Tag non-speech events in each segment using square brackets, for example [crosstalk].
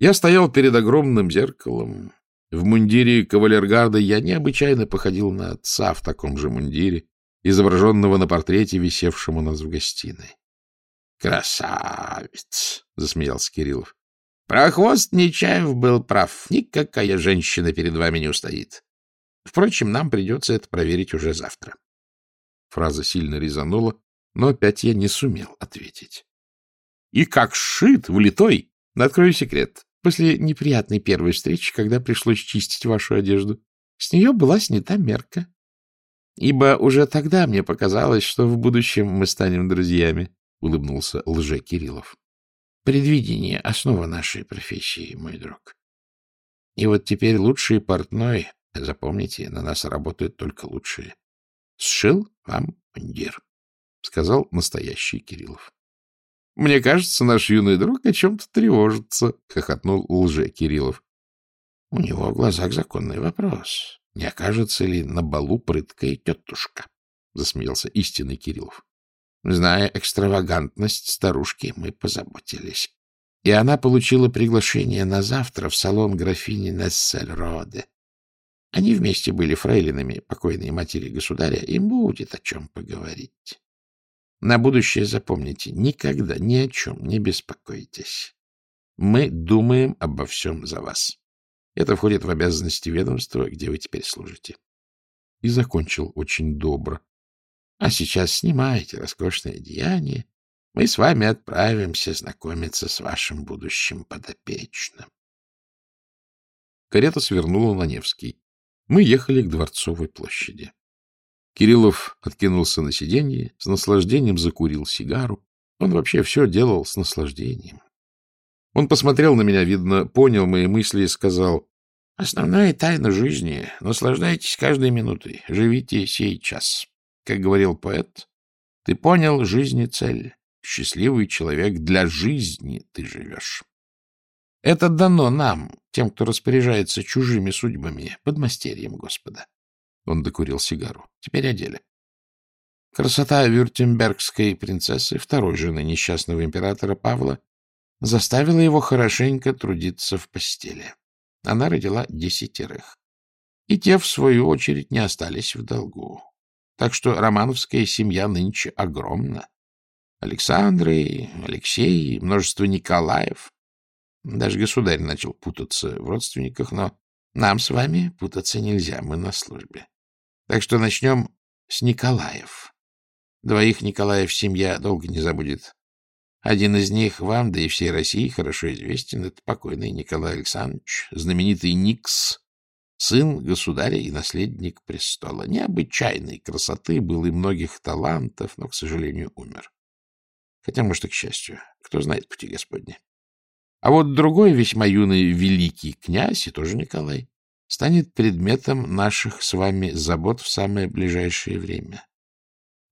Я стоял перед огромным зеркалом. В мундире кавалергарда я необычайно походил на отца в таком же мундире, изображенного на портрете, висевшем у нас в гостиной. «Красавец!» — засмеялся Кириллов. «Прохвост Нечаев был прав. Никакая женщина перед вами не устоит. Впрочем, нам придется это проверить уже завтра». Фраза сильно резанула, но опять я не сумел ответить. «И как сшит, влитой! Открою секрет. После неприятной первой встречи, когда пришлось чистить вашу одежду, с нее была снята мерка. Ибо уже тогда мне показалось, что в будущем мы станем друзьями. — улыбнулся лже-Кириллов. — Предвидение — основа нашей профессии, мой друг. И вот теперь лучший портной, запомните, на нас работают только лучшие, сшил вам мундир, — сказал настоящий Кириллов. — Мне кажется, наш юный друг о чем-то тревожится, — хохотнул лже-Кириллов. — У него в глазах законный вопрос. Не окажется ли на балу прыткая тетушка? — засмеялся истинный Кириллов. Зная экстравагантность старушки, мы позаботились. И она получила приглашение на завтра в салон графини Нессельроде. Они вместе были фрейлинами покойной матери государя, им будет о чем поговорить. На будущее запомните, никогда ни о чем не беспокойтесь. Мы думаем обо всем за вас. Это входит в обязанности ведомства, где вы теперь служите. И закончил очень добро. А сейчас снимайте роскошное одеяние. Мы с вами отправимся знакомиться с вашим будущим подопечным. Карета свернула на Невский. Мы ехали к Дворцовой площади. Кириллов откинулся на сиденье, с наслаждением закурил сигару. Он вообще все делал с наслаждением. Он посмотрел на меня, видно, понял мои мысли и сказал, «Основная тайна жизни — наслаждайтесь каждой минутой, живите сей час». Как говорил поэт, ты понял жизни цель. Счастливый человек для жизни ты живешь. Это дано нам, тем, кто распоряжается чужими судьбами, подмастерьем Господа. Он докурил сигару. Теперь о деле. Красота вюртембергской принцессы, второй жены несчастного императора Павла, заставила его хорошенько трудиться в постели. Она родила десятерых. И те, в свою очередь, не остались в долгу. Так что романовская семья нынче огромна. Александры, Алексей, множество Николаев. Даже государь начал путаться в родственниках, но нам с вами путаться нельзя, мы на службе. Так что начнем с Николаев. Двоих Николаев семья долго не забудет. Один из них вам, да и всей России, хорошо известен. Это покойный Николай Александрович, знаменитый Никс, сын государя и наследник престола. Необычайной красоты, был и многих талантов, но, к сожалению, умер. Хотя, может, и к счастью. Кто знает пути Господни. А вот другой весьма юный великий князь, и тоже Николай, станет предметом наших с вами забот в самое ближайшее время.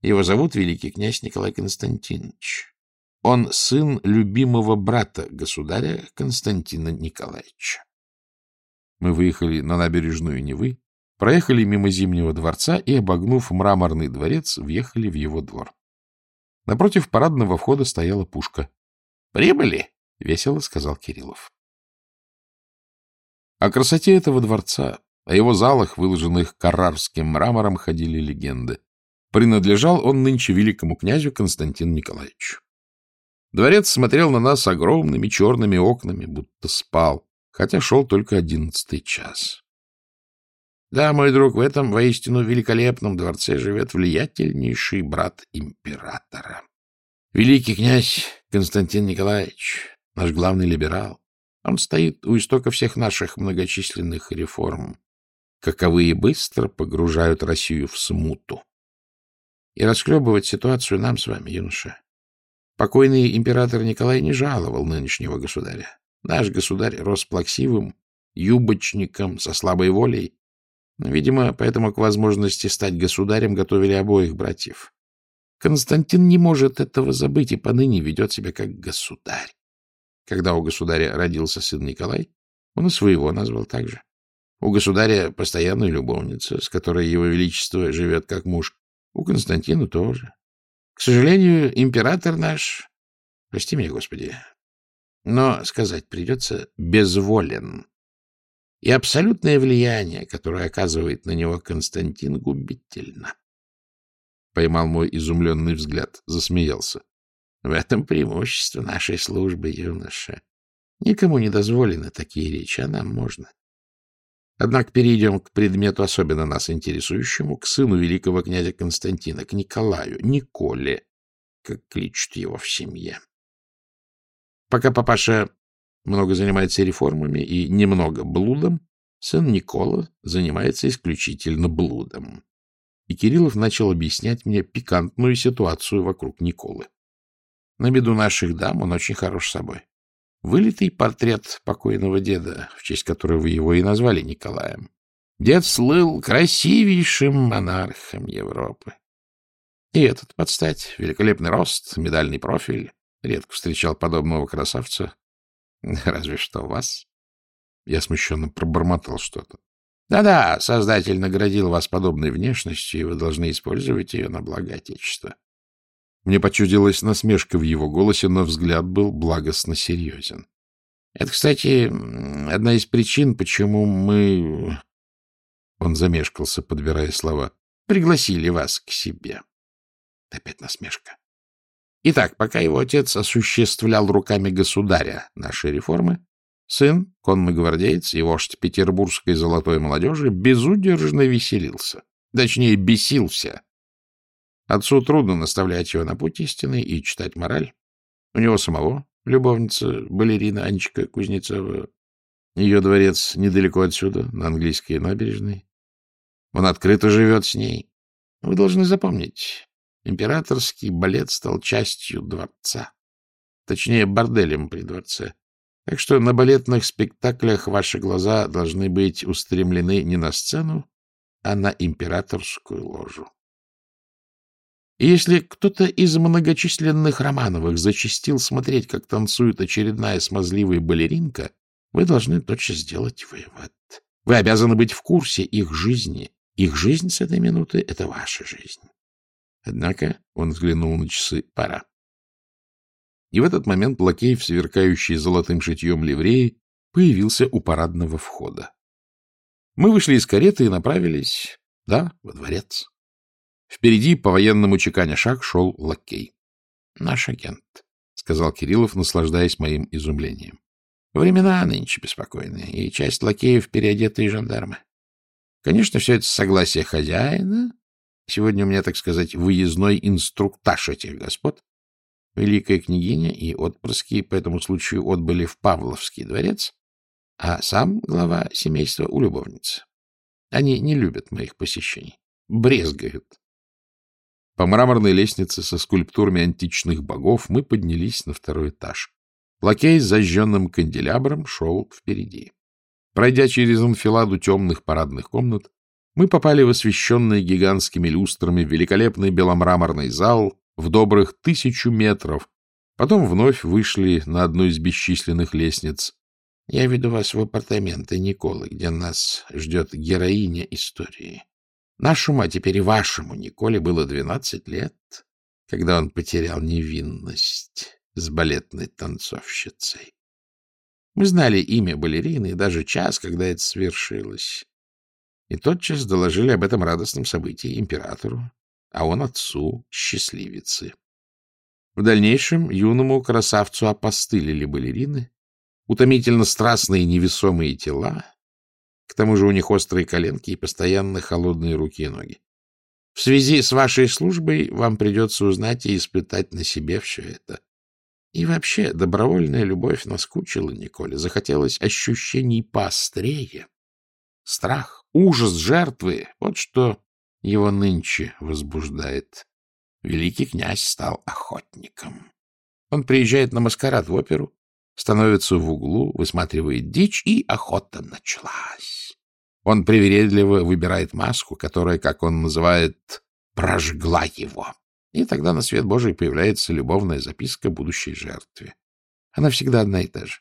Его зовут великий князь Николай Константинович. Он сын любимого брата государя Константина Николаевича. Мы выехали на набережную Невы, проехали мимо Зимнего дворца и, обогнув мраморный дворец, въехали в его двор. Напротив парадного входа стояла пушка. — Прибыли! — весело сказал Кириллов. О красоте этого дворца, о его залах, выложенных каррарским мрамором, ходили легенды. Принадлежал он нынче великому князю Константину Николаевичу. Дворец смотрел на нас огромными черными окнами, будто спал хотя шел только одиннадцатый час. Да, мой друг, в этом воистину великолепном дворце живет влиятельнейший брат императора. Великий князь Константин Николаевич, наш главный либерал. Он стоит у истока всех наших многочисленных реформ, каковые быстро погружают Россию в смуту. И расхлебывать ситуацию нам с вами, юноша. Покойный император Николай не жаловал нынешнего государя. Наш государь рос плаксивым, юбочником, со слабой волей. Видимо, поэтому к возможности стать государем готовили обоих братьев. Константин не может этого забыть и поныне ведет себя как государь. Когда у государя родился сын Николай, он и своего назвал так же. У государя постоянная любовница, с которой его величество живет как муж. У Константина тоже. К сожалению, император наш, прости меня, Господи, но сказать придется «безволен». И абсолютное влияние, которое оказывает на него Константин, губительно. Поймал мой изумленный взгляд, засмеялся. В этом преимущество нашей службы, юноша. Никому не дозволены такие речи, а нам можно. Однако перейдем к предмету, особенно нас интересующему, к сыну великого князя Константина, к Николаю, Николе, как кличут его в семье. Пока папаша много занимается реформами и немного блудом, сын Никола занимается исключительно блудом. И Кириллов начал объяснять мне пикантную ситуацию вокруг Николы. На беду наших дам он очень хорош собой. Вылитый портрет покойного деда, в честь которого его и назвали Николаем. Дед слыл красивейшим монархом Европы. И этот подстать, великолепный рост, медальный профиль. Редко встречал подобного красавца. [laughs] Разве что вас. Я смущенно пробормотал что-то. Да-да, Создатель наградил вас подобной внешностью, и вы должны использовать ее на благо Отечества. Мне почудилась насмешка в его голосе, но взгляд был благостно серьезен. Это, кстати, одна из причин, почему мы... Он замешкался, подбирая слова. Пригласили вас к себе. Опять насмешка. Итак, пока его отец осуществлял руками государя наши реформы, сын, конный гвардеец и вождь петербургской золотой молодежи безудержно веселился. Точнее, бесился Отцу трудно наставлять его на путь истины и читать мораль. У него самого любовница, балерина Анечка Кузнецова. Ее дворец недалеко отсюда, на английской набережной. Он открыто живет с ней. Вы должны запомнить, императорский балет стал частью дворца. Точнее, борделем при дворце. Так что на балетных спектаклях ваши глаза должны быть устремлены не на сцену, а на императорскую ложу. И если кто-то из многочисленных Романовых зачастил смотреть, как танцует очередная смазливая балеринка, вы должны точно сделать вывод. Вы обязаны быть в курсе их жизни. Их жизнь с этой минуты — это ваша жизнь. Однако он взглянул на часы. Пора. И в этот момент лакей, в сверкающей золотым шитьем ливреи, появился у парадного входа. Мы вышли из кареты и направились, да, во дворец. Впереди, по военному чеканя шаг, шел лакей. — Наш агент, — сказал Кириллов, наслаждаясь моим изумлением. — Времена нынче беспокойные, и часть лакеев переодетые жандармы. Конечно, все это согласие хозяина. Сегодня у меня, так сказать, выездной инструктаж этих господ. Великая княгиня и отпрыски по этому случаю отбыли в Павловский дворец, а сам глава семейства у любовницы. Они не любят моих посещений, брезгают. По мраморной лестнице со скульптурами античных богов мы поднялись на второй этаж. Лакей с зажженным канделябром шел впереди. Пройдя через анфиладу темных парадных комнат, мы попали в освещенный гигантскими люстрами великолепный беломраморный зал в добрых тысячу метров. Потом вновь вышли на одну из бесчисленных лестниц. Я веду вас в апартаменты Николы, где нас ждет героиня истории. Нашему, а теперь и вашему Николе было двенадцать лет, когда он потерял невинность с балетной танцовщицей. Мы знали имя балерины и даже час, когда это свершилось. И тотчас доложили об этом радостном событии императору, а он отцу счастливицы. В дальнейшем юному красавцу опостылили балерины, утомительно страстные невесомые тела, к тому же у них острые коленки и постоянно холодные руки и ноги. В связи с вашей службой вам придется узнать и испытать на себе все это. И вообще, добровольная любовь наскучила Николе. Захотелось ощущений поострее. Страх, ужас жертвы — вот что его нынче возбуждает. Великий князь стал охотником. Он приезжает на маскарад в оперу, становится в углу, высматривает дичь, и охота началась. Он привередливо выбирает маску, которая, как он называет, прожгла его. И тогда на свет Божий появляется любовная записка будущей жертве. Она всегда одна и та же.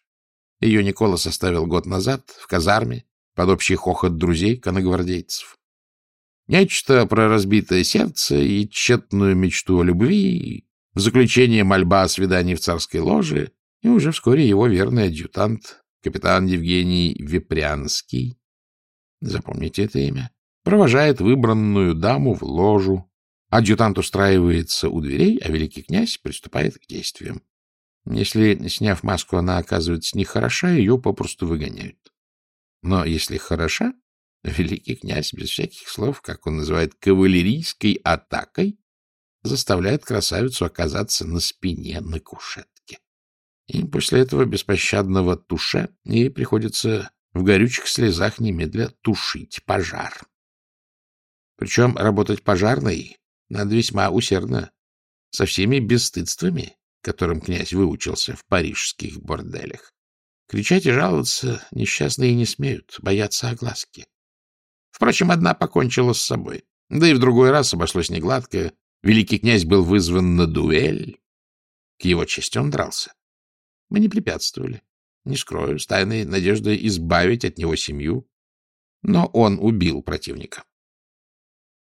Ее Никола составил год назад в казарме под общий хохот друзей коногвардейцев. Нечто про разбитое сердце и тщетную мечту о любви, в заключение мольба о свидании в царской ложе — И уже вскоре его верный адъютант, капитан Евгений Вепрянский, запомните это имя, провожает выбранную даму в ложу. Адъютант устраивается у дверей, а великий князь приступает к действиям. Если, сняв маску, она оказывается нехороша, ее попросту выгоняют. Но если хороша, великий князь без всяких слов, как он называет, кавалерийской атакой, заставляет красавицу оказаться на спине на кушетке. И после этого беспощадного туше ей приходится в горючих слезах немедля тушить пожар. Причем работать пожарной надо весьма усердно, со всеми бесстыдствами, которым князь выучился в парижских борделях. Кричать и жаловаться несчастные не смеют, боятся огласки. Впрочем, одна покончила с собой. Да и в другой раз обошлось негладко. Великий князь был вызван на дуэль. К его чести он дрался. Мы не препятствовали. Не скрою, с тайной надеждой избавить от него семью. Но он убил противника.